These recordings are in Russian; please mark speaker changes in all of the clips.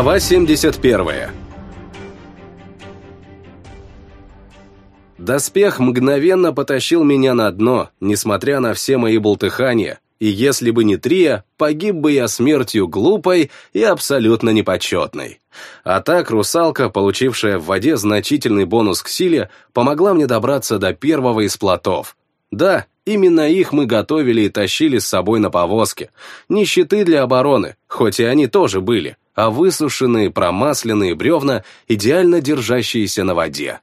Speaker 1: Глава 71 Доспех мгновенно потащил меня на дно, несмотря на все мои болтыхания, и если бы не Трия, погиб бы я смертью глупой и абсолютно непочетной. А так русалка, получившая в воде значительный бонус к силе, помогла мне добраться до первого из плотов. Да, именно их мы готовили и тащили с собой на повозке. Не щиты для обороны, хоть и они тоже были, а высушенные промасленные бревна, идеально держащиеся на воде.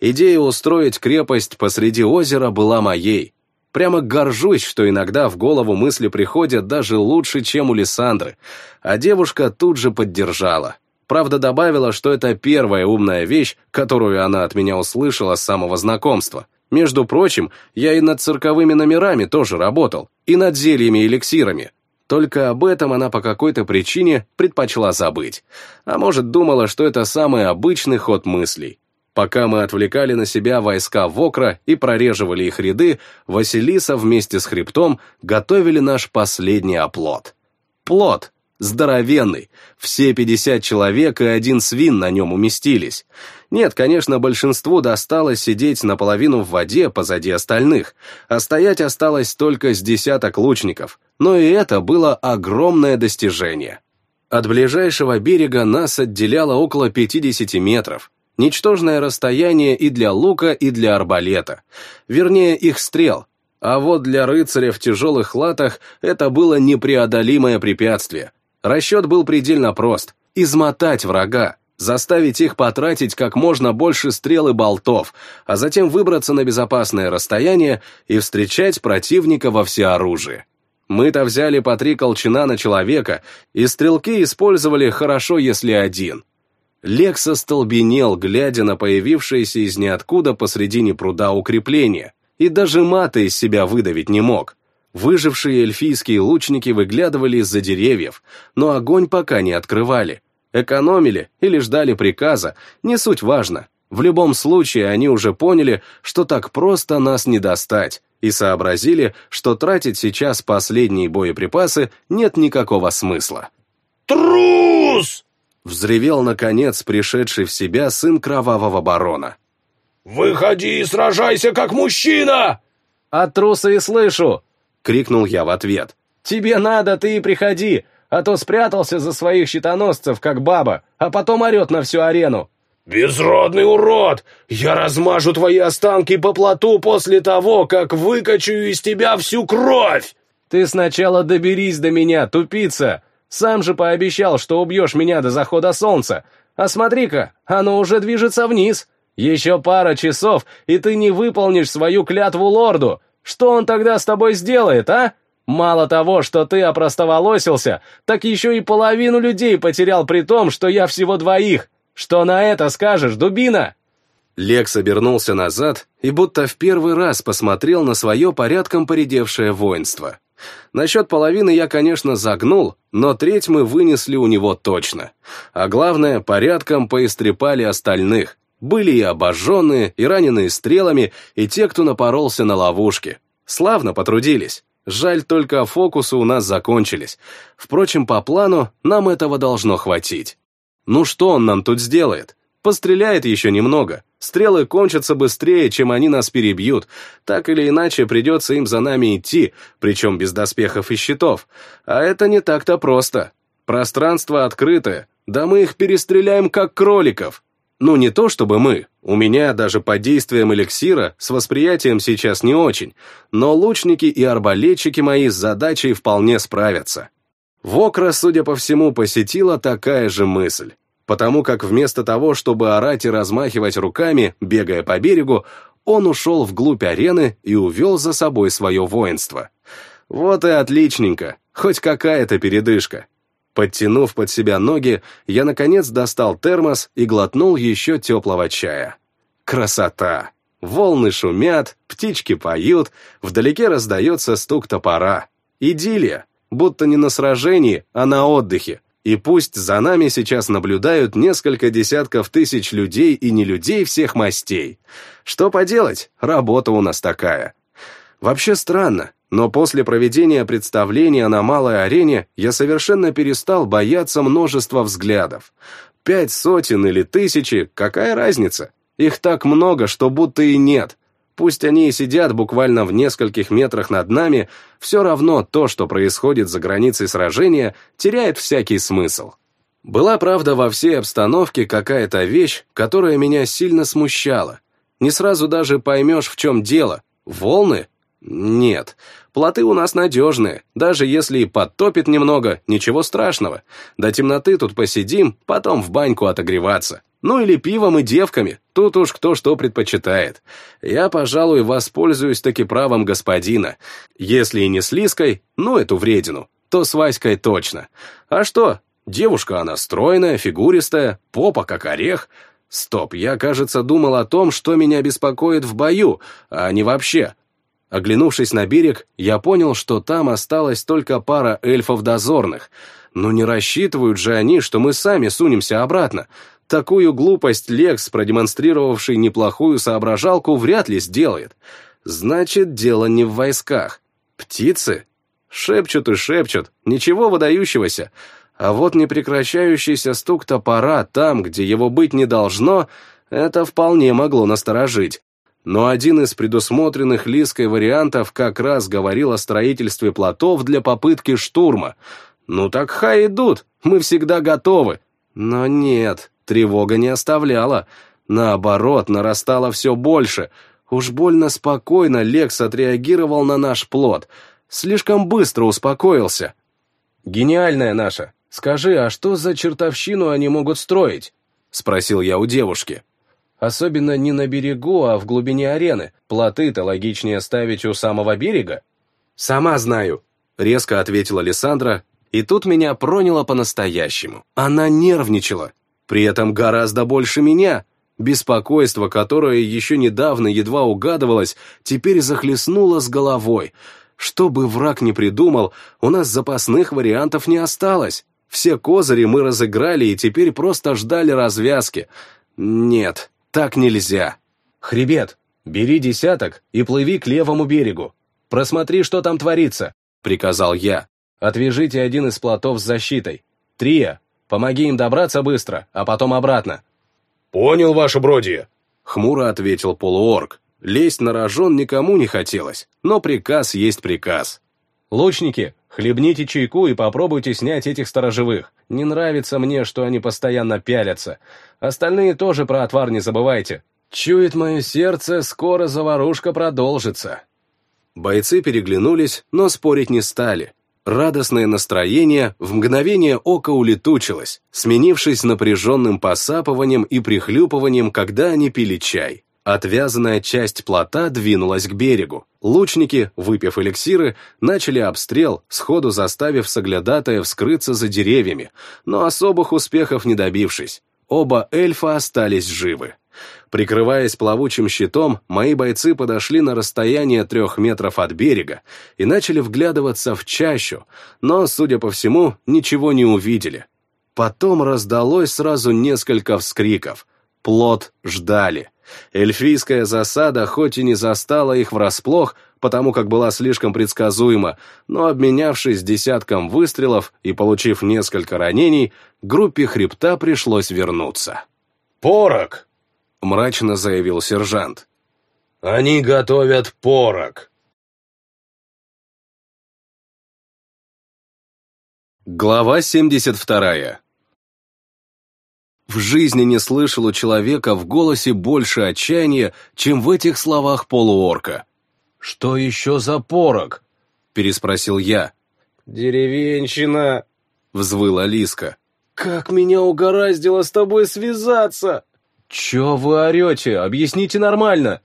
Speaker 1: Идея устроить крепость посреди озера была моей, Прямо горжусь, что иногда в голову мысли приходят даже лучше, чем у Лиссандры. А девушка тут же поддержала. Правда, добавила, что это первая умная вещь, которую она от меня услышала с самого знакомства. Между прочим, я и над цирковыми номерами тоже работал, и над зельями и эликсирами. Только об этом она по какой-то причине предпочла забыть. А может, думала, что это самый обычный ход мыслей. Пока мы отвлекали на себя войска Вокра и прореживали их ряды, Василиса вместе с Хребтом готовили наш последний оплот. Плот. Здоровенный. Все 50 человек и один свин на нем уместились. Нет, конечно, большинству досталось сидеть наполовину в воде позади остальных, а стоять осталось только с десяток лучников. Но и это было огромное достижение. От ближайшего берега нас отделяло около 50 метров, Ничтожное расстояние и для лука, и для арбалета. Вернее, их стрел. А вот для рыцаря в тяжелых латах это было непреодолимое препятствие. Расчет был предельно прост. Измотать врага, заставить их потратить как можно больше стрел и болтов, а затем выбраться на безопасное расстояние и встречать противника во всеоружии. Мы-то взяли по три колчана на человека, и стрелки использовали хорошо, если один. Лекс остолбенел, глядя на появившееся из ниоткуда посредине пруда укрепление, и даже мата из себя выдавить не мог. Выжившие эльфийские лучники выглядывали из-за деревьев, но огонь пока не открывали. Экономили или ждали приказа, не суть важно. В любом случае они уже поняли, что так просто нас не достать, и сообразили, что тратить сейчас последние боеприпасы нет никакого смысла.
Speaker 2: «Трус!»
Speaker 1: Взревел, наконец, пришедший в себя сын кровавого барона.
Speaker 2: «Выходи и сражайся, как мужчина!»
Speaker 3: «От труса и слышу!» — крикнул я в ответ. «Тебе надо, ты и приходи, а то спрятался за своих щитоносцев, как баба, а потом орет на всю арену».
Speaker 2: «Безродный урод! Я размажу твои останки по плоту после того, как выкачу из тебя всю кровь!»
Speaker 3: «Ты сначала доберись до меня, тупица! Сам же пообещал, что убьешь меня до захода солнца. А смотри-ка, оно уже движется вниз. Еще пара часов, и ты не выполнишь свою клятву лорду. Что он тогда с тобой сделает, а? Мало того, что ты опростоволосился, так еще и половину людей потерял при том, что я всего двоих. Что на это скажешь, дубина?»
Speaker 1: Лекс обернулся назад и будто в первый раз посмотрел на свое порядком поредевшее воинство. Насчет половины я, конечно, загнул, но треть мы вынесли у него точно. А главное, порядком поистрепали остальных. Были и обожженные, и раненые стрелами, и те, кто напоролся на ловушки. Славно потрудились. Жаль, только фокусы у нас закончились. Впрочем, по плану нам этого должно хватить. Ну что он нам тут сделает? Постреляет еще немного. Стрелы кончатся быстрее, чем они нас перебьют. Так или иначе, придется им за нами идти, причем без доспехов и щитов. А это не так-то просто. Пространство открытое, да мы их перестреляем как кроликов. Ну, не то чтобы мы. У меня даже под действием эликсира с восприятием сейчас не очень, но лучники и арбалетчики мои с задачей вполне справятся. Вокра, судя по всему, посетила такая же мысль потому как вместо того, чтобы орать и размахивать руками, бегая по берегу, он ушел вглубь арены и увел за собой свое воинство. Вот и отличненько, хоть какая-то передышка. Подтянув под себя ноги, я, наконец, достал термос и глотнул еще теплого чая. Красота! Волны шумят, птички поют, вдалеке раздается стук топора. Идиллия, будто не на сражении, а на отдыхе, и пусть за нами сейчас наблюдают несколько десятков тысяч людей и не людей всех мастей. Что поделать, работа у нас такая. Вообще странно, Но после проведения представления на малой арене я совершенно перестал бояться множества взглядов. Пять сотен или тысячи, какая разница? Их так много, что будто и нет. Пусть они и сидят буквально в нескольких метрах над нами, все равно то, что происходит за границей сражения, теряет всякий смысл. Была, правда, во всей обстановке какая-то вещь, которая меня сильно смущала. Не сразу даже поймешь, в чем дело. Волны? Нет. Плоты у нас надежные. Даже если и подтопит немного, ничего страшного. До темноты тут посидим, потом в баньку отогреваться. Ну или пивом и девками, тут уж кто что предпочитает. Я, пожалуй, воспользуюсь таки правом господина. Если и не с Лиской, ну эту вредину, то с Васькой точно. А что, девушка она стройная, фигуристая, попа как орех. Стоп, я, кажется, думал о том, что меня беспокоит в бою, а не вообще. Оглянувшись на берег, я понял, что там осталась только пара эльфов-дозорных. Но не рассчитывают же они, что мы сами сунемся обратно. Такую глупость Лекс, продемонстрировавший неплохую соображалку, вряд ли сделает. Значит, дело не в войсках. Птицы? Шепчут и шепчут, ничего выдающегося. А вот непрекращающийся стук топора там, где его быть не должно, это вполне могло насторожить. Но один из предусмотренных Лиской вариантов как раз говорил о строительстве плотов для попытки штурма. Ну так хай идут, мы всегда готовы. Но нет, тревога не оставляла. Наоборот, нарастало все больше. Уж больно спокойно Лекс отреагировал на наш плод. Слишком быстро успокоился.
Speaker 3: «Гениальная наша. Скажи, а что за чертовщину они могут строить?» — спросил я у девушки. Особенно не на берегу, а в глубине арены. Плоты-то логичнее ставить у самого берега.
Speaker 1: «Сама знаю», — резко ответила Лиссандра, и тут меня проняло по-настоящему. Она нервничала, при этом гораздо больше меня. Беспокойство, которое еще недавно едва угадывалось, теперь захлестнуло с головой. Что бы враг ни придумал, у нас запасных вариантов не осталось. Все козыри мы разыграли и теперь просто ждали развязки. Нет, так нельзя.
Speaker 3: «Хребет, бери десяток и плыви к левому берегу. Просмотри, что там творится», — приказал я. «Отвяжите один из плотов с защитой. Трия, помоги им добраться быстро, а потом обратно».
Speaker 2: «Понял, ваше бродие», —
Speaker 1: хмуро ответил полуорг. Лезть на рожон никому не хотелось, но приказ есть приказ.
Speaker 3: «Лучники, хлебните чайку и попробуйте снять этих сторожевых. Не нравится мне, что они постоянно пялятся. Остальные тоже про отвар не забывайте. Чует мое сердце, скоро заварушка продолжится».
Speaker 1: Бойцы переглянулись, но спорить не стали. Радостное настроение в мгновение ока улетучилось, сменившись напряженным посапыванием и прихлюпыванием, когда они пили чай. Отвязанная часть плота двинулась к берегу. Лучники, выпив эликсиры, начали обстрел, сходу заставив соглядатая вскрыться за деревьями, но особых успехов не добившись. Оба эльфа остались живы. Прикрываясь плавучим щитом, мои бойцы подошли на расстояние трех метров от берега и начали вглядываться в чащу, но, судя по всему, ничего не увидели. Потом раздалось сразу несколько вскриков. Плод ждали. Эльфийская засада хоть и не застала их врасплох, потому как была слишком предсказуема, но обменявшись десятком выстрелов и получив несколько ранений, группе хребта пришлось вернуться.
Speaker 2: «Порок!»
Speaker 1: — мрачно заявил сержант.
Speaker 2: «Они готовят порок!»
Speaker 1: Глава 72 В жизни не слышал у человека в голосе больше отчаяния, чем в этих словах полуорка.
Speaker 3: «Что еще за порок?»
Speaker 1: — переспросил я.
Speaker 3: «Деревенщина!»
Speaker 1: — взвыла Лиска.
Speaker 3: «Как меня угораздило с тобой связаться!» «Чё вы орете? Объясните нормально!»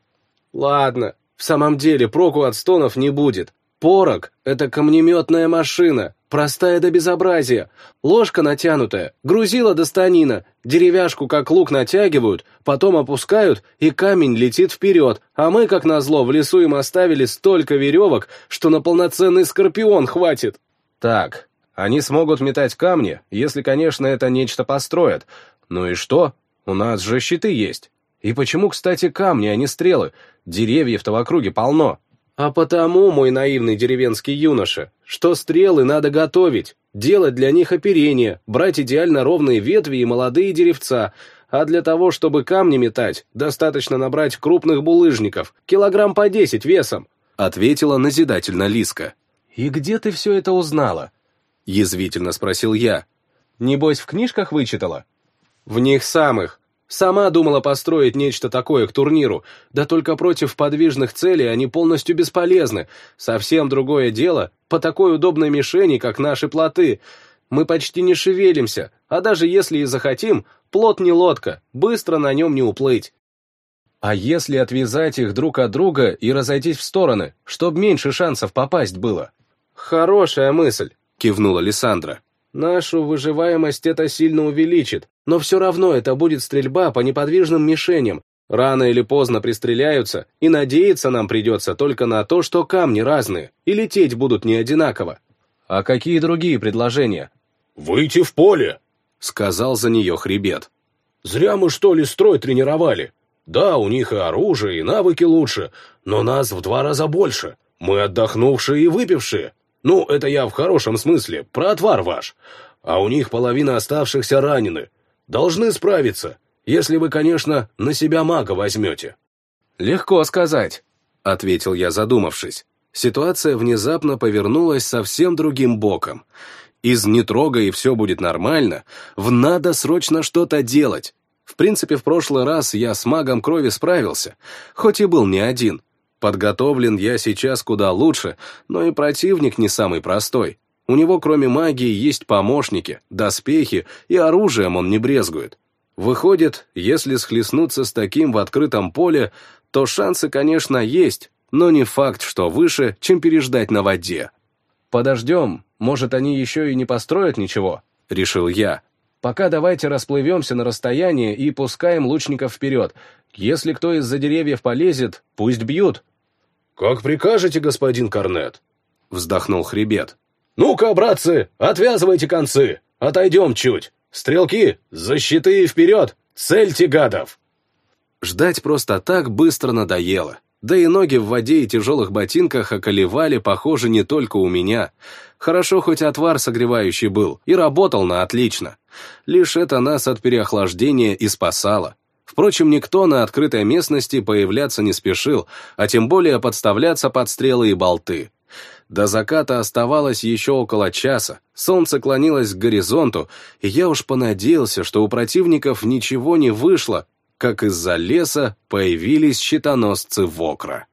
Speaker 3: «Ладно, в самом деле проку от стонов не будет. Порок — это камнеметная машина, простая до безобразия. Ложка натянутая, грузила до станина, деревяшку как лук натягивают, потом опускают, и камень летит вперед, а мы, как назло, в лесу им оставили столько веревок, что на полноценный скорпион хватит. Так, они смогут метать камни, если, конечно, это нечто построят. Ну и что? У нас же щиты есть. И почему, кстати, камни, а не стрелы? Деревьев-то в округе полно. А потому, мой наивный деревенский юноша, что стрелы надо готовить, делать для них оперение, брать идеально ровные ветви и молодые деревца, а для того, чтобы камни метать, достаточно набрать крупных булыжников, килограмм по десять весом», — ответила назидательно Лиска. «И где ты все это узнала?» — язвительно спросил я. «Небось, в книжках вычитала?» «В них самых. Сама думала построить нечто такое к турниру, да только против подвижных целей они полностью бесполезны. Совсем другое дело по такой удобной мишени, как наши плоты. Мы почти не шевелимся, а даже если и захотим, плот не лодка, быстро на нем не уплыть. А если отвязать их друг от друга и разойтись в стороны, чтобы меньше шансов попасть было? Хорошая мысль, кивнула Лиссандра. Нашу выживаемость это сильно увеличит, но все равно это будет стрельба по неподвижным мишеням. Рано или поздно пристреляются, и надеяться нам придется только на то, что камни разные, и лететь будут не одинаково. А какие другие предложения?
Speaker 2: «Выйти в поле», —
Speaker 3: сказал за нее хребет.
Speaker 2: «Зря мы, что ли, строй тренировали. Да, у них и оружие, и навыки лучше, но нас в два раза больше. Мы отдохнувшие и выпившие. Ну, это я в хорошем смысле, про отвар ваш. А у них половина оставшихся ранены. Должны справиться, если вы, конечно, на себя мага возьмете».
Speaker 3: «Легко сказать», — ответил я, задумавшись. Ситуация внезапно повернулась совсем другим боком. Из «не трогай, и все будет нормально» в «надо срочно что-то делать». В принципе, в прошлый раз я с магом крови справился, хоть и был не один. Подготовлен я сейчас куда лучше, но и противник не самый простой. У него кроме магии есть помощники, доспехи и оружием он не брезгует. Выходит, если схлестнуться с таким в открытом поле, то шансы, конечно, есть, но не факт, что выше, чем переждать на воде. «Подождем, может, они еще и не построят ничего», — решил я. «Пока давайте расплывемся на расстояние и пускаем лучников вперед. Если кто из-за деревьев полезет, пусть бьют».
Speaker 2: «Как прикажете, господин Корнет?» — вздохнул хребет.
Speaker 3: «Ну-ка, братцы, отвязывайте концы, отойдем чуть. Стрелки, защиты и вперед, цельте гадов!» Ждать просто так быстро надоело. Да и ноги в воде и тяжелых ботинках околевали, похоже, не только у меня. Хорошо, хоть отвар согревающий был, и работал на отлично. Лишь это нас от переохлаждения и спасало. Впрочем, никто на открытой местности появляться не спешил, а тем более подставляться под стрелы и болты. До заката оставалось еще около часа, солнце клонилось к горизонту, и я уж понадеялся, что у противников ничего не вышло, как из-за леса появились щитоносцы Вокра.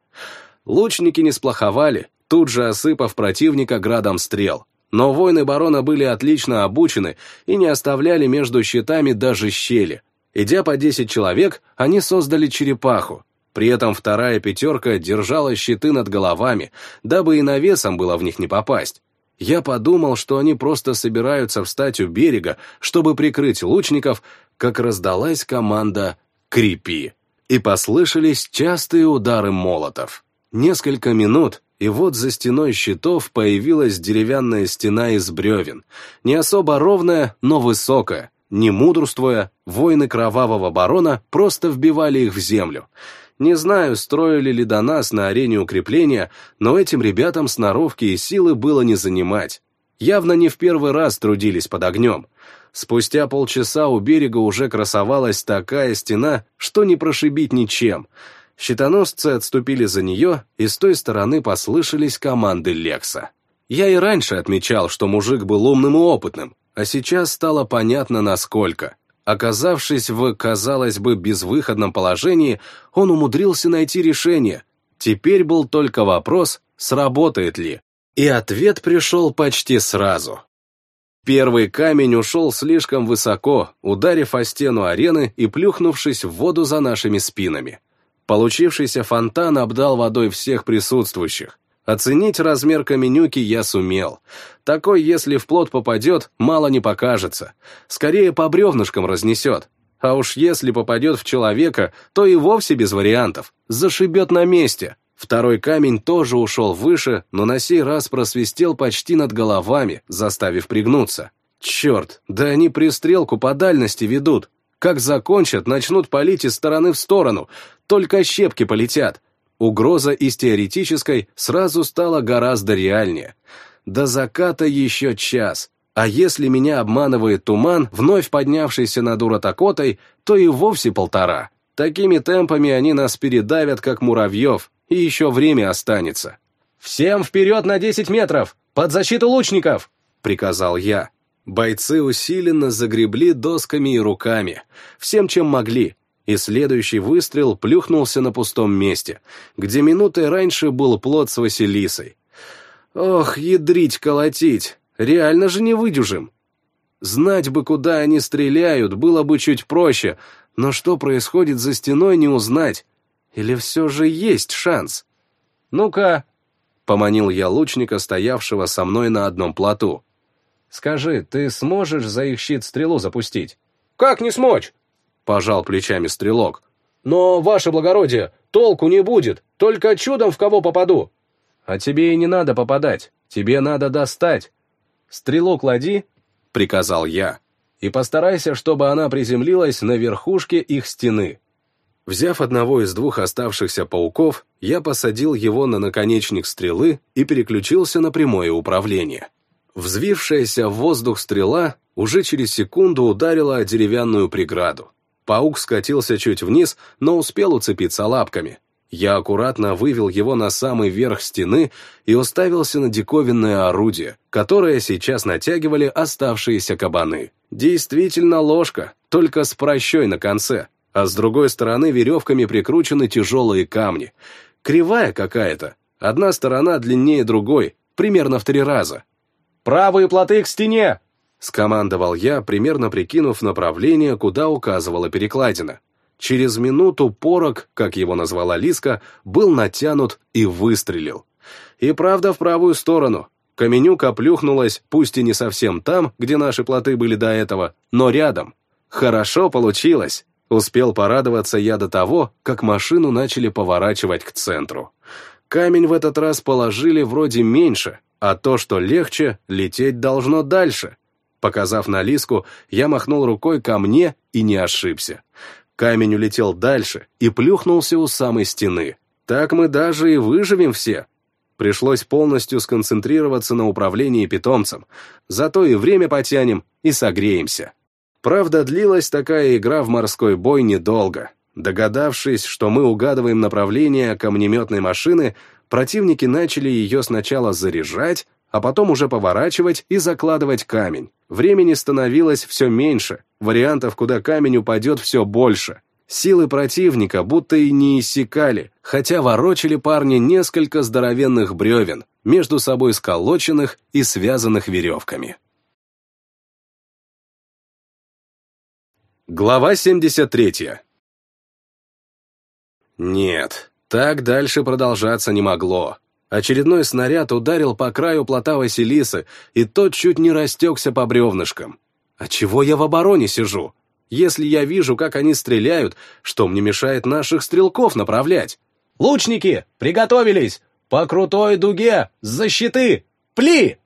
Speaker 3: Лучники не сплоховали, тут же осыпав противника градом стрел. Но воины барона были отлично обучены и не оставляли между щитами даже щели, Идя по 10 человек, они создали черепаху. При этом вторая пятерка держала щиты над головами, дабы и навесом было в них не попасть. Я подумал, что они просто собираются встать у берега, чтобы прикрыть лучников, как раздалась команда «Крепи!» и послышались частые удары молотов. Несколько минут, и вот за стеной щитов появилась деревянная стена из бревен, не особо ровная, но высокая, не мудрствуя, воины кровавого барона просто вбивали их в землю. Не знаю, строили ли до нас на арене укрепления, но этим ребятам сноровки и силы было не занимать. Явно не в первый раз трудились под огнем. Спустя полчаса у берега уже красовалась такая стена, что не прошибить ничем. Щитоносцы отступили за нее, и с той стороны послышались команды Лекса. Я и раньше отмечал, что мужик был умным и опытным, а сейчас стало понятно, насколько. Оказавшись в, казалось бы, безвыходном положении, он умудрился найти решение. Теперь был только вопрос, сработает ли. И ответ пришел почти сразу. Первый камень ушел слишком высоко, ударив о стену арены и плюхнувшись в воду за нашими спинами. Получившийся фонтан обдал водой всех присутствующих. Оценить размер каменюки я сумел. Такой, если в плод попадет, мало не покажется. Скорее по бревнышкам разнесет. А уж если попадет в человека, то и вовсе без вариантов. Зашибет на месте. Второй камень тоже ушел выше, но на сей раз просвистел почти над головами, заставив пригнуться. Черт, да они пристрелку по дальности ведут. Как закончат, начнут палить из стороны в сторону. Только щепки полетят.
Speaker 1: Угроза из теоретической сразу стала гораздо реальнее. До заката еще час, а если меня обманывает туман, вновь поднявшийся над Уратакотой, то и вовсе полтора. Такими темпами они нас передавят, как муравьев, и еще время останется.
Speaker 3: «Всем вперед на 10 метров! Под защиту лучников!»
Speaker 1: — приказал я. Бойцы усиленно загребли досками и руками, всем, чем могли, и следующий выстрел плюхнулся на пустом месте, где минутой раньше был плод с Василисой. Ох, ядрить, колотить, реально же не выдюжим. Знать бы, куда они стреляют, было бы чуть проще, но что происходит за стеной, не узнать. Или все же есть шанс?
Speaker 3: «Ну-ка», — поманил
Speaker 1: я лучника, стоявшего со мной на одном плоту.
Speaker 3: «Скажи, ты сможешь за их щит стрелу запустить?»
Speaker 2: «Как не смочь?»
Speaker 1: — пожал плечами стрелок.
Speaker 2: «Но, ваше благородие, толку не будет, только чудом в кого попаду».
Speaker 3: «А тебе и не надо попадать, тебе надо достать. Стрелу клади», — приказал я, «и постарайся, чтобы она приземлилась на верхушке их стены».
Speaker 1: Взяв одного из двух оставшихся пауков, я посадил его на наконечник стрелы и переключился на прямое управление. Взвившаяся в воздух стрела уже через секунду ударила о деревянную преграду. Паук скатился чуть вниз, но успел уцепиться лапками. Я аккуратно вывел его на самый верх стены и уставился на диковинное орудие, которое сейчас натягивали оставшиеся кабаны. Действительно ложка, только с прощой на конце, а с другой стороны веревками прикручены тяжелые камни. Кривая какая-то, одна сторона длиннее другой, примерно в три раза.
Speaker 3: «Правые плоты к стене!»
Speaker 1: Скомандовал я, примерно прикинув направление, куда указывала перекладина. Через минуту порог, как его назвала Лиска, был натянут и выстрелил. И правда в правую сторону. Каменюка плюхнулась, пусть и не совсем там, где наши плоты были до этого, но рядом. Хорошо получилось. Успел порадоваться я до того, как машину начали поворачивать к центру. Камень в этот раз положили вроде меньше, а то, что легче, лететь должно дальше. Показав на Лиску, я махнул рукой ко мне и не ошибся. Камень улетел дальше и плюхнулся у самой стены. Так мы даже и выживем все. Пришлось полностью сконцентрироваться на управлении питомцем. Зато и время потянем, и согреемся. Правда, длилась такая игра в морской бой недолго. Догадавшись, что мы угадываем направление камнеметной машины, противники начали ее сначала заряжать, а потом уже поворачивать и закладывать камень. Времени становилось все меньше, вариантов, куда камень упадет, все больше. Силы противника будто и не иссякали, хотя ворочали парни несколько здоровенных бревен, между собой сколоченных и связанных веревками. Глава 73 Нет, так дальше продолжаться не могло. Очередной снаряд ударил по краю плота Василисы, и тот чуть не растекся по бревнышкам. А чего я в обороне сижу? Если я вижу, как они стреляют, что мне мешает наших стрелков направлять?
Speaker 3: «Лучники, приготовились! По крутой дуге! Защиты! Пли!»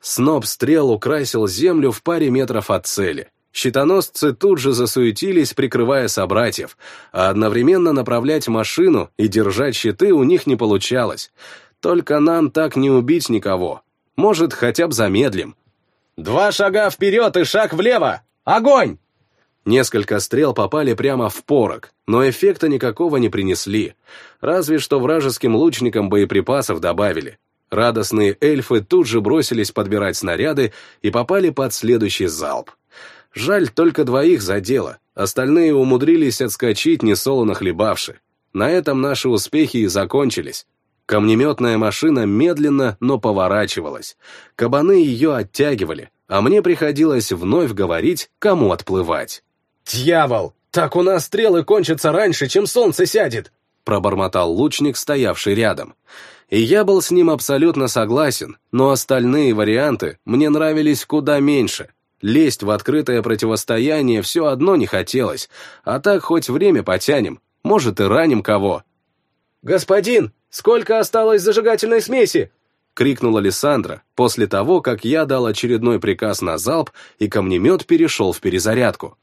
Speaker 1: Сноб стрел украсил землю в паре метров от цели. Щитоносцы тут же засуетились, прикрывая собратьев, а одновременно направлять машину и держать щиты у них не получалось. Только нам так не убить никого. Может, хотя бы замедлим.
Speaker 3: «Два шага вперед и шаг влево! Огонь!»
Speaker 1: Несколько стрел попали прямо в порог, но эффекта никакого не принесли. Разве что вражеским лучникам боеприпасов добавили. Радостные эльфы тут же бросились подбирать снаряды и попали под следующий залп. Жаль, только двоих задело, остальные умудрились отскочить, несолоно хлебавши. На этом наши успехи и закончились. Камнеметная машина медленно, но поворачивалась. Кабаны ее оттягивали, а мне приходилось вновь говорить, кому отплывать.
Speaker 3: «Дьявол! Так у нас стрелы кончатся раньше, чем солнце сядет!»
Speaker 1: пробормотал лучник, стоявший рядом. И я был с ним абсолютно согласен, но остальные варианты мне нравились куда меньше. Лезть в открытое противостояние все одно не хотелось, а так хоть время потянем, может и раним кого.
Speaker 3: «Господин, сколько осталось зажигательной смеси?»
Speaker 1: — крикнула Лиссандра после того, как я дал очередной приказ на залп, и камнемет перешел в перезарядку.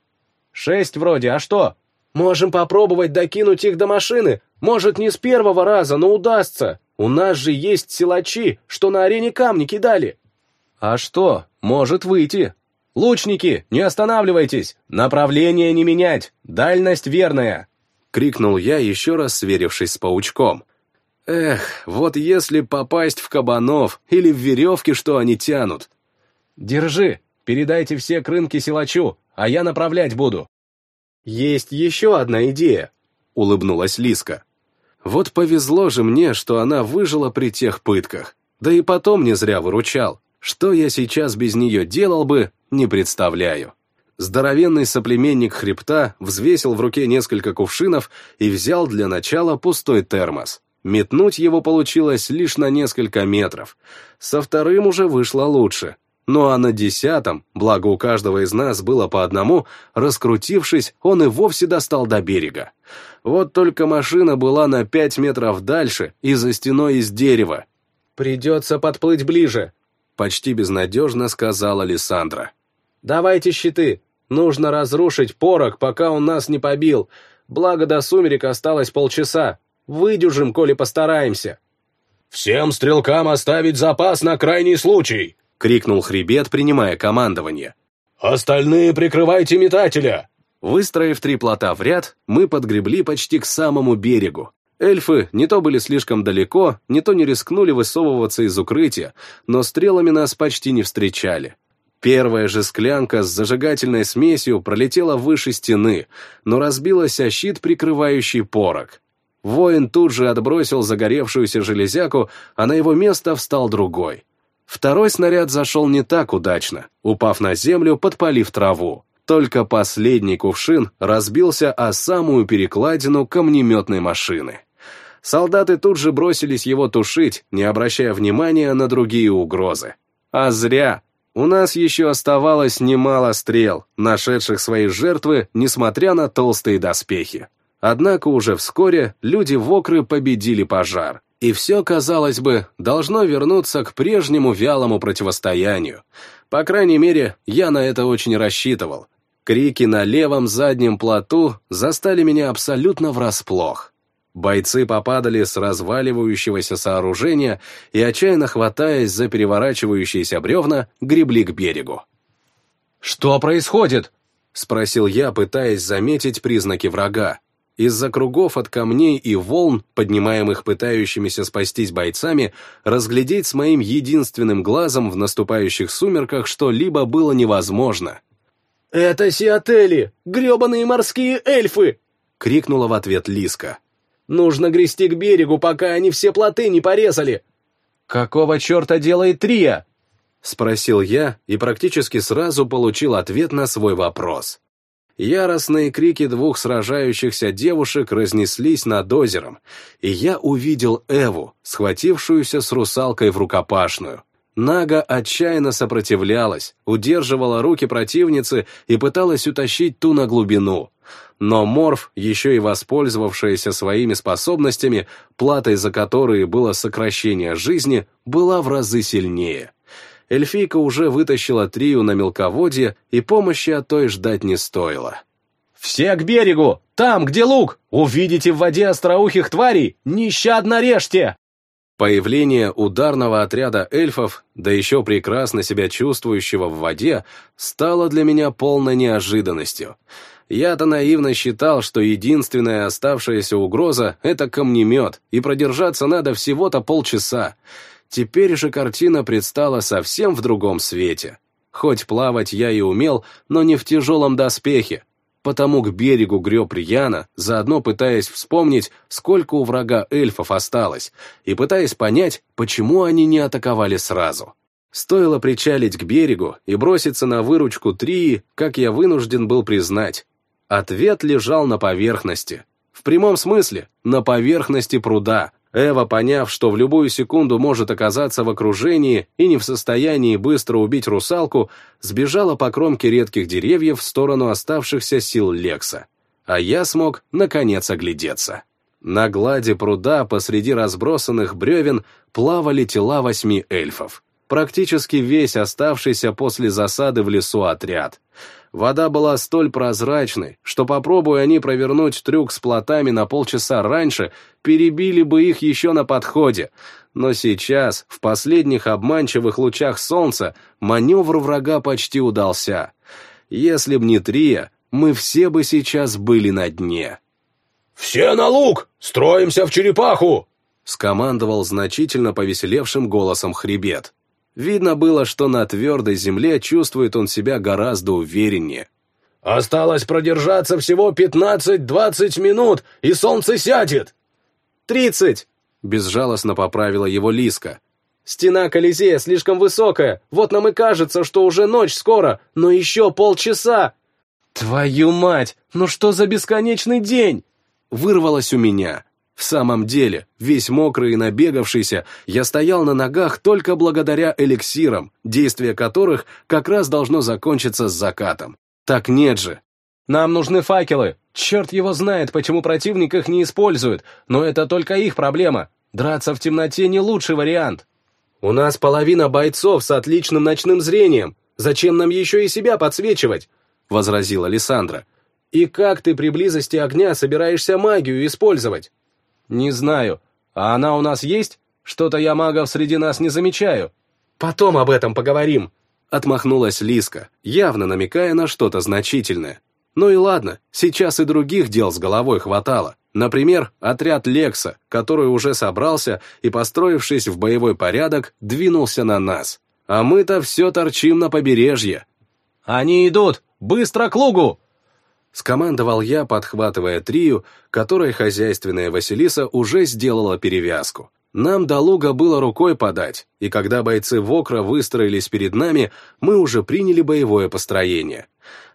Speaker 3: «Шесть вроде, а что?» Можем попробовать докинуть их до машины. Может, не с первого раза, но удастся. У нас же есть силачи, что на арене камни кидали. А что, может выйти. Лучники, не останавливайтесь. Направление не менять. Дальность верная.
Speaker 1: Крикнул я, еще раз сверившись с паучком. Эх, вот если попасть в кабанов или в веревки, что они тянут.
Speaker 3: Держи, передайте все к рынке силачу, а я направлять буду.
Speaker 1: «Есть еще одна идея», — улыбнулась Лиска. «Вот повезло же мне, что она выжила при тех пытках. Да и потом не зря выручал. Что я сейчас без нее делал бы, не представляю». Здоровенный соплеменник хребта взвесил в руке несколько кувшинов и взял для начала пустой термос. Метнуть его получилось лишь на несколько метров. Со вторым уже вышло лучше. Ну а на десятом, благо у каждого из нас было по одному, раскрутившись, он и вовсе достал до берега. Вот только машина была на пять метров дальше и за стеной из дерева.
Speaker 3: «Придется подплыть ближе», — почти безнадежно сказала Лиссандра. «Давайте щиты. Нужно разрушить порог, пока он нас не побил. Благо до сумерек осталось полчаса. Выдюжим, коли постараемся».
Speaker 2: «Всем стрелкам оставить запас на крайний случай», —
Speaker 1: крикнул хребет, принимая командование.
Speaker 2: «Остальные прикрывайте метателя!»
Speaker 1: Выстроив три плота в ряд, мы подгребли почти к самому берегу. Эльфы не то были слишком далеко, не то не рискнули высовываться из укрытия, но стрелами нас почти не встречали. Первая же склянка с зажигательной смесью пролетела выше стены, но разбилась о щит, прикрывающий порог. Воин тут же отбросил загоревшуюся железяку, а на его место встал другой. Второй снаряд зашел не так удачно, упав на землю, подпалив траву. Только последний кувшин разбился о самую перекладину камнеметной машины. Солдаты тут же бросились его тушить, не обращая внимания на другие угрозы. А зря. У нас еще оставалось немало стрел, нашедших свои жертвы, несмотря на толстые доспехи. Однако уже вскоре люди в окры победили пожар и все, казалось бы, должно вернуться к прежнему вялому противостоянию. По крайней мере, я на это очень рассчитывал. Крики на левом заднем плоту застали меня абсолютно врасплох. Бойцы попадали с разваливающегося сооружения и, отчаянно хватаясь за переворачивающиеся бревна, гребли к берегу.
Speaker 3: «Что происходит?»
Speaker 1: — спросил я, пытаясь заметить признаки врага. Из-за кругов от камней и волн, поднимаемых пытающимися спастись бойцами, разглядеть с моим единственным глазом в наступающих сумерках что-либо было невозможно.
Speaker 3: «Это сиатели! гребаные морские эльфы!» — крикнула в ответ Лиска. «Нужно грести к берегу, пока они все плоты не порезали!» «Какого черта делает Трия?»
Speaker 1: — спросил я и практически сразу получил ответ на свой вопрос. Яростные крики двух сражающихся девушек разнеслись над озером, и я увидел Эву, схватившуюся с русалкой в рукопашную. Нага отчаянно сопротивлялась, удерживала руки противницы и пыталась утащить ту на глубину. Но Морф, еще и воспользовавшаяся своими способностями, платой за которые было сокращение жизни, была в разы сильнее эльфийка уже вытащила Трию на мелководье, и помощи от той ждать не стоило.
Speaker 3: «Все к берегу! Там, где лук! Увидите в воде остроухих тварей! Нещадно режьте!»
Speaker 1: Появление ударного отряда эльфов, да еще прекрасно себя чувствующего в воде, стало для меня полной неожиданностью. Я-то наивно считал, что единственная оставшаяся угроза — это камнемет, и продержаться надо всего-то полчаса. Теперь же картина предстала совсем в другом свете. Хоть плавать я и умел, но не в тяжелом доспехе, потому к берегу греб рьяно, заодно пытаясь вспомнить, сколько у врага эльфов осталось, и пытаясь понять, почему они не атаковали сразу. Стоило причалить к берегу и броситься на выручку Трии, как я вынужден был признать. Ответ лежал на поверхности. В прямом смысле, на поверхности пруда, Эва, поняв, что в любую секунду может оказаться в окружении и не в состоянии быстро убить русалку, сбежала по кромке редких деревьев в сторону оставшихся сил Лекса. А я смог, наконец, оглядеться. На глади пруда посреди разбросанных бревен плавали тела восьми эльфов. практически весь оставшийся после засады в лесу отряд. Вода была столь прозрачной, что попробуя они провернуть трюк с плотами на полчаса раньше, перебили бы их еще на подходе. Но сейчас, в последних обманчивых лучах солнца, маневр врага почти удался. Если б не Трия, мы все бы сейчас были на дне.
Speaker 2: «Все на луг! Строимся в черепаху!»
Speaker 1: скомандовал значительно повеселевшим голосом хребет. Видно было, что на твердой земле чувствует он себя гораздо увереннее.
Speaker 2: «Осталось продержаться всего пятнадцать-двадцать минут, и солнце сядет!»
Speaker 3: «Тридцать!» — безжалостно поправила его Лиска. «Стена Колизея слишком высокая, вот нам и кажется, что уже ночь скоро, но еще полчаса!» «Твою мать, ну что за бесконечный день?»
Speaker 1: Вырвалось у меня. В самом деле, весь мокрый и набегавшийся, я стоял на ногах только благодаря эликсирам, действие которых как раз должно закончиться с закатом. Так нет же.
Speaker 3: Нам нужны факелы. Черт его знает, почему противник их не использует, но это только их проблема. Драться в темноте не лучший вариант. У нас половина бойцов с отличным ночным зрением. Зачем нам еще и себя подсвечивать? Возразила Лиссандра. И как ты при близости огня собираешься магию использовать? «Не знаю. А она у нас есть? Что-то я магов среди нас не замечаю. Потом об этом поговорим», —
Speaker 1: отмахнулась Лиска, явно намекая на что-то значительное. Ну и ладно, сейчас и других дел с головой хватало. Например, отряд Лекса, который уже собрался и, построившись в боевой порядок, двинулся на нас. А мы-то все торчим на побережье.
Speaker 3: «Они идут! Быстро к лугу!»
Speaker 1: Скомандовал я, подхватывая трию, которой хозяйственная Василиса уже сделала перевязку. Нам до луга было рукой подать, и когда бойцы Вокра выстроились перед нами, мы уже приняли боевое построение.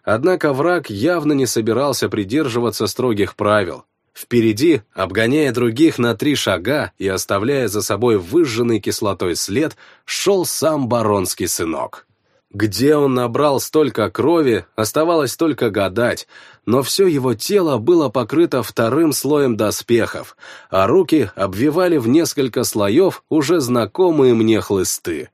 Speaker 1: Однако враг явно не собирался придерживаться строгих правил. Впереди, обгоняя других на три шага и оставляя за собой выжженный кислотой след, шел сам баронский сынок. Где он набрал столько крови, оставалось только гадать, но все его тело было покрыто вторым слоем доспехов, а руки обвивали в несколько слоев уже знакомые мне хлысты.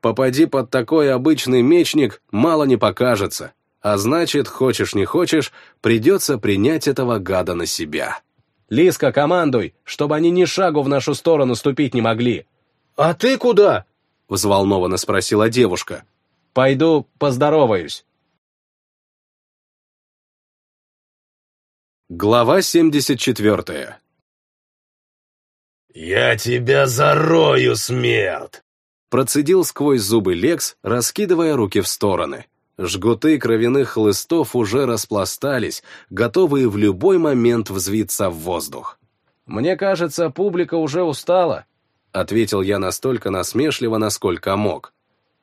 Speaker 1: Попади под такой обычный мечник, мало не покажется, а значит, хочешь не хочешь, придется принять этого гада на себя.
Speaker 3: «Лиска, командуй, чтобы они ни шагу в нашу сторону ступить не могли!»
Speaker 2: «А ты куда?»
Speaker 1: — взволнованно спросила девушка.
Speaker 3: Пойду поздороваюсь.
Speaker 1: Глава 74
Speaker 2: «Я тебя зарою, смерть!»
Speaker 1: Процедил сквозь зубы Лекс, раскидывая руки в стороны. Жгуты кровяных хлыстов уже распластались, готовые в любой момент взвиться в воздух.
Speaker 3: «Мне кажется, публика уже устала», — ответил я настолько насмешливо, насколько мог.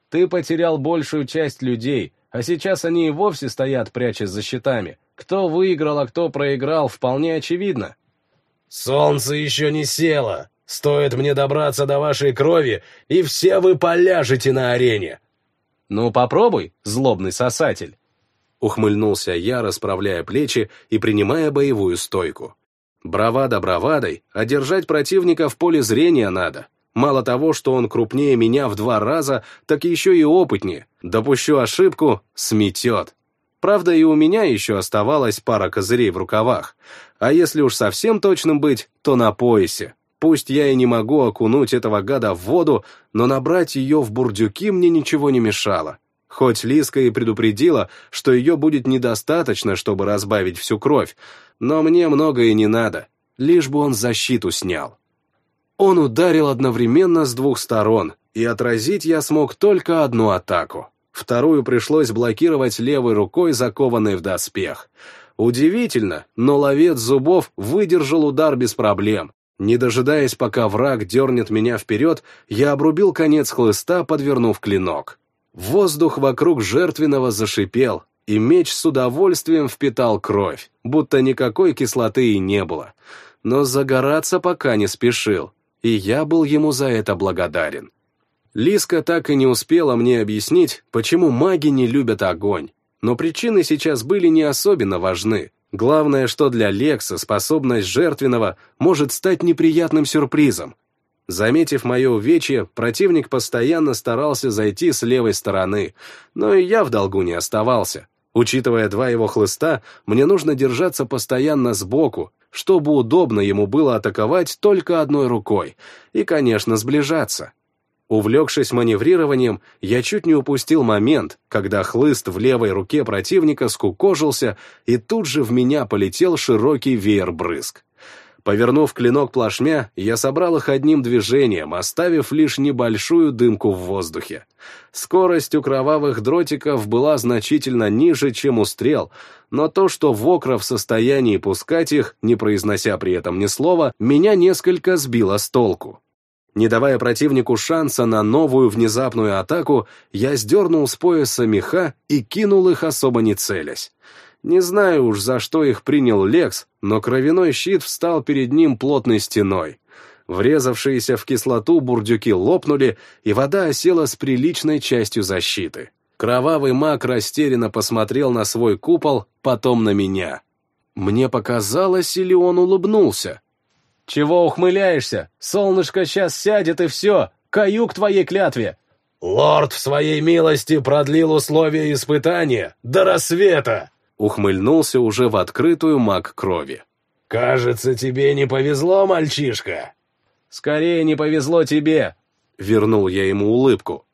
Speaker 3: Ты потерял большую часть людей, а сейчас они и вовсе стоят, прячась за щитами. Кто выиграл, а кто проиграл, вполне очевидно.
Speaker 2: Солнце еще не село. Стоит мне добраться до вашей крови, и все вы поляжете на арене.
Speaker 3: Ну, попробуй, злобный сосатель.
Speaker 1: Ухмыльнулся я, расправляя плечи и принимая боевую стойку. Бравада бравадой, а держать противника в поле зрения надо. Мало того, что он крупнее меня в два раза, так еще и опытнее. Допущу ошибку — сметет. Правда, и у меня еще оставалась пара козырей в рукавах. А если уж совсем точным быть, то на поясе. Пусть я и не могу окунуть этого гада в воду, но набрать ее в бурдюки мне ничего не мешало. Хоть Лиска и предупредила, что ее будет недостаточно, чтобы разбавить всю кровь, но мне многое не надо, лишь бы он защиту снял. Он ударил одновременно с двух сторон, и отразить я смог только одну атаку. Вторую пришлось блокировать левой рукой, закованной в доспех. Удивительно, но ловец зубов выдержал удар без проблем. Не дожидаясь, пока враг дернет меня вперед, я обрубил конец хлыста, подвернув клинок. Воздух вокруг жертвенного зашипел, и меч с удовольствием впитал кровь, будто никакой кислоты и не было. Но загораться пока не спешил, и я был ему за это благодарен. Лиска так и не успела мне объяснить, почему маги не любят огонь, но причины сейчас были не особенно важны. Главное, что для Лекса способность жертвенного может стать неприятным сюрпризом. Заметив мое увечье, противник постоянно старался зайти с левой стороны, но и я в долгу не оставался. Учитывая два его хлыста, мне нужно держаться постоянно сбоку, чтобы удобно ему было атаковать только одной рукой, и, конечно, сближаться. Увлекшись маневрированием, я чуть не упустил момент, когда хлыст в левой руке противника скукожился, и тут же в меня полетел широкий веер-брызг. Повернув клинок плашмя, я собрал их одним движением, оставив лишь небольшую дымку в воздухе. Скорость у кровавых дротиков была значительно ниже, чем у стрел, но то, что Вокра в состоянии пускать их, не произнося при этом ни слова, меня несколько сбило с толку. Не давая противнику шанса на новую внезапную атаку, я сдернул с пояса меха и кинул их особо не целясь. Не знаю уж, за что их принял Лекс, но кровяной щит встал перед ним плотной стеной. Врезавшиеся в кислоту бурдюки лопнули, и вода осела с приличной частью защиты. Кровавый маг растерянно посмотрел на свой купол, потом на меня. Мне показалось, или он улыбнулся.
Speaker 3: «Чего ухмыляешься? Солнышко сейчас сядет и все. Каю к твоей клятве!»
Speaker 2: «Лорд в своей милости продлил условия испытания до рассвета!»
Speaker 1: Ухмыльнулся уже в открытую маг крови.
Speaker 2: «Кажется, тебе не повезло, мальчишка!»
Speaker 3: «Скорее не повезло тебе!»
Speaker 1: Вернул я ему улыбку.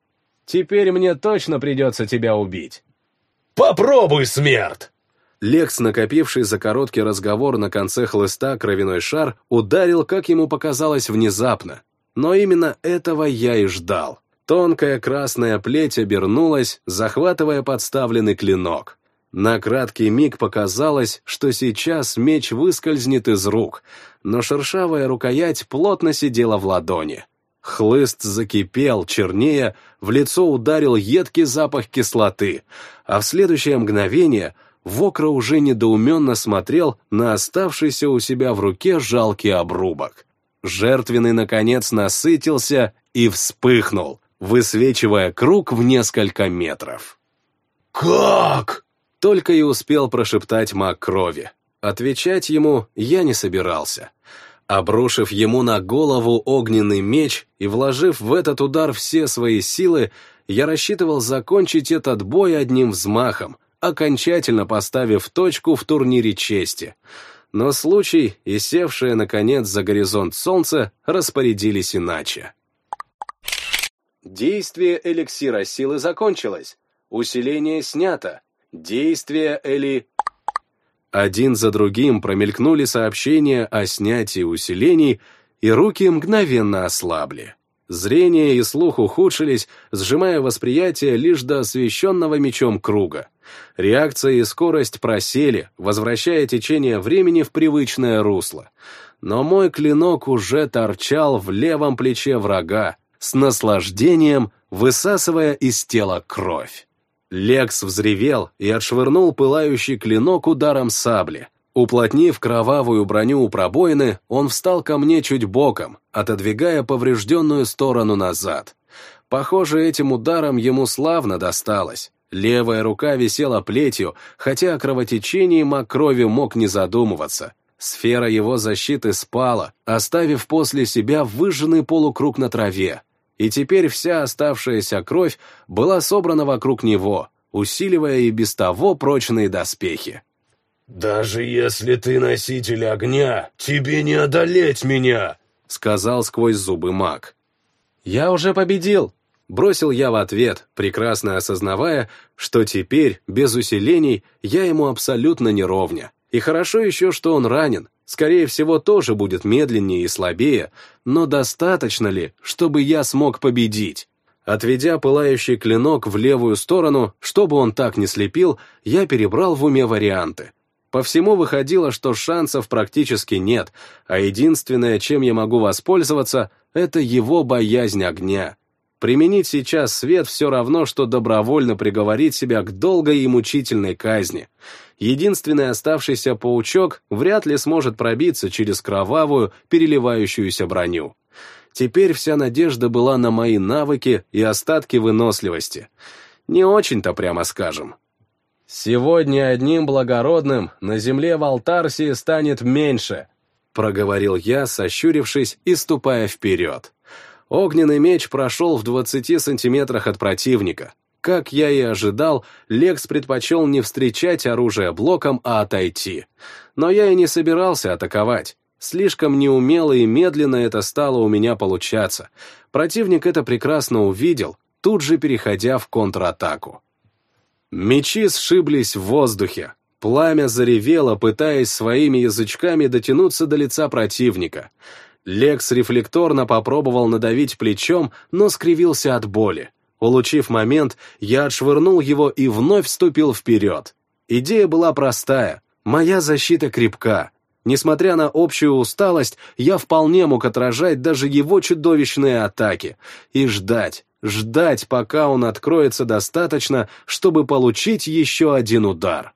Speaker 3: «Теперь мне точно придется тебя убить!»
Speaker 2: «Попробуй, смерть!»
Speaker 1: Лекс, накопивший за короткий разговор на конце хлыста кровяной шар, ударил, как ему показалось, внезапно. Но именно этого я и ждал. Тонкая красная плеть обернулась, захватывая подставленный клинок. На краткий миг показалось, что сейчас меч выскользнет из рук, но шершавая рукоять плотно сидела в ладони. Хлыст закипел, чернее, в лицо ударил едкий запах кислоты, а в следующее мгновение Вокра уже недоуменно смотрел на оставшийся у себя в руке жалкий обрубок. Жертвенный, наконец, насытился и вспыхнул, высвечивая круг в несколько метров.
Speaker 2: «Как?»
Speaker 1: Только и успел прошептать маг крови. Отвечать ему я не собирался. Обрушив ему на голову огненный меч и вложив в этот удар все свои силы, я рассчитывал закончить этот бой одним взмахом, окончательно поставив точку в турнире чести. Но случай и севшее, наконец, за горизонт солнце распорядились иначе. Действие эликсира силы закончилось. Усиление снято. Действие Эли... Один за другим промелькнули сообщения о снятии усилений, и руки мгновенно ослабли. Зрение и слух ухудшились, сжимая восприятие лишь до освещенного мечом круга. Реакция и скорость просели, возвращая течение времени в привычное русло. Но мой клинок уже торчал в левом плече врага, с наслаждением высасывая из тела кровь. Лекс взревел и отшвырнул пылающий клинок ударом сабли. Уплотнив кровавую броню у пробоины, он встал ко мне чуть боком, отодвигая поврежденную сторону назад. Похоже, этим ударом ему славно досталось. Левая рука висела плетью, хотя о кровотечении маг крови мог не задумываться. Сфера его защиты спала, оставив после себя выжженный полукруг на траве. И теперь вся оставшаяся кровь была собрана вокруг него, усиливая и без того прочные доспехи.
Speaker 2: «Даже если ты носитель огня, тебе не одолеть меня!»
Speaker 1: — сказал сквозь зубы маг.
Speaker 3: «Я уже победил!»
Speaker 1: — бросил я в ответ, прекрасно осознавая, что теперь, без усилений, я ему абсолютно не ровня. И хорошо еще, что он ранен, скорее всего, тоже будет медленнее и слабее, но достаточно ли, чтобы я смог победить? Отведя пылающий клинок в левую сторону, чтобы он так не слепил, я перебрал в уме варианты. По всему выходило, что шансов практически нет, а единственное, чем я могу воспользоваться, это его боязнь огня. Применить сейчас свет все равно, что добровольно приговорить себя к долгой и мучительной казни. Единственный оставшийся паучок вряд ли сможет пробиться через кровавую, переливающуюся броню. Теперь вся надежда была на мои навыки и остатки выносливости. Не очень-то, прямо скажем.
Speaker 3: «Сегодня одним благородным на земле в Алтарсии станет меньше»,
Speaker 1: проговорил я, сощурившись и ступая вперед. Огненный меч прошел в 20 сантиметрах от противника. Как я и ожидал, Лекс предпочел не встречать оружие блоком, а отойти. Но я и не собирался атаковать. Слишком неумело и медленно это стало у меня получаться. Противник это прекрасно увидел, тут же переходя в контратаку. Мечи сшиблись в воздухе. Пламя заревело, пытаясь своими язычками дотянуться до лица противника. Лекс рефлекторно попробовал надавить плечом, но скривился от боли. Улучив момент, я отшвырнул его и вновь вступил вперед. Идея была простая. Моя защита крепка. Несмотря на общую усталость, я вполне мог отражать даже его чудовищные атаки. И ждать, ждать, пока он откроется достаточно, чтобы получить еще один удар.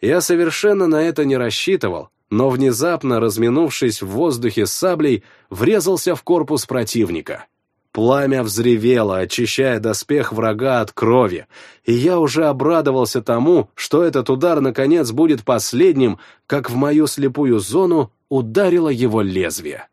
Speaker 1: Я совершенно на это не рассчитывал, но внезапно, разминувшись в воздухе с саблей, врезался в корпус противника. Пламя взревело, очищая доспех врага от крови, и я уже обрадовался тому, что этот удар, наконец, будет последним, как в мою слепую зону ударило его лезвие.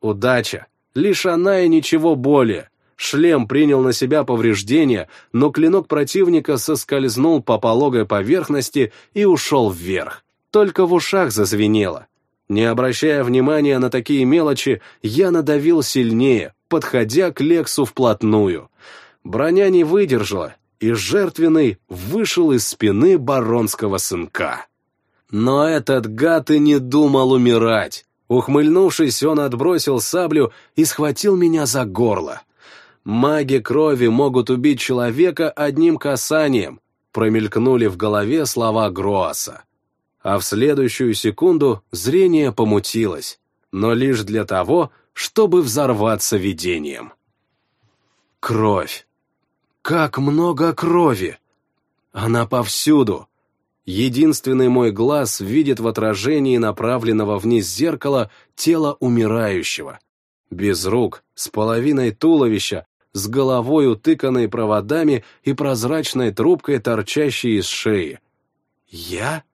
Speaker 1: Удача. Лишь она и ничего более. Шлем принял на себя повреждения, но клинок противника соскользнул по пологой поверхности и ушел вверх. Только в ушах зазвенело. Не обращая внимания на такие мелочи, я надавил сильнее, подходя к Лексу вплотную. Броня не выдержала, и жертвенный вышел из спины баронского сынка. Но этот гад и не думал умирать. Ухмыльнувшись, он отбросил саблю и схватил меня за горло. Маги крови могут убить человека одним касанием, промелькнули в голове слова Гроаса. А в следующую секунду зрение помутилось, но лишь для того, чтобы взорваться видением. Кровь. Как много крови! Она повсюду. Единственный мой глаз видит в отражении направленного вниз зеркала тело умирающего. Без рук, с половиной туловища, с головой утыканной проводами и прозрачной трубкой, торчащей из шеи. Я?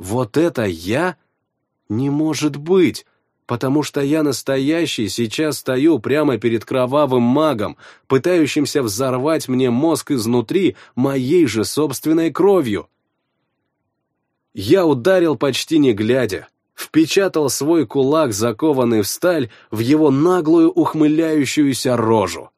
Speaker 1: Вот это я? Не может быть! потому что я настоящий сейчас стою прямо перед кровавым магом, пытающимся взорвать мне мозг изнутри моей же собственной кровью. Я ударил почти не глядя, впечатал свой кулак, закованный в сталь, в его наглую ухмыляющуюся рожу.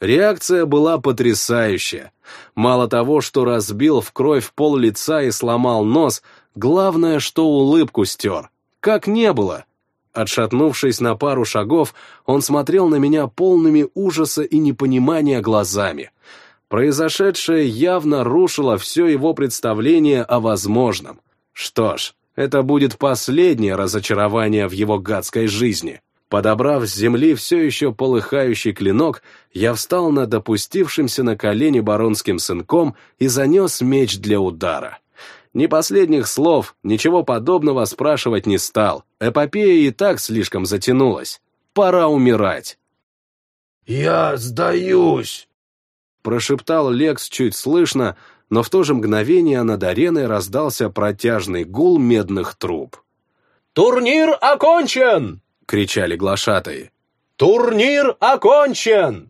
Speaker 1: Реакция была потрясающая. Мало того, что разбил в кровь пол лица и сломал нос, главное, что улыбку стер. Как не было. Отшатнувшись на пару шагов, он смотрел на меня полными ужаса и непонимания глазами. Произошедшее явно рушило все его представление о возможном. Что ж, это будет последнее разочарование в его гадской жизни. Подобрав с земли все еще полыхающий клинок, я встал над опустившимся на колени баронским сынком и занес меч для удара. Ни последних слов, ничего подобного спрашивать не стал. Эпопея и так слишком затянулась. Пора умирать.
Speaker 2: «Я сдаюсь!»
Speaker 1: Прошептал Лекс чуть слышно, но в то же мгновение над ареной раздался протяжный гул медных труб.
Speaker 3: «Турнир окончен!»
Speaker 1: — кричали глашатые.
Speaker 3: «Турнир окончен!»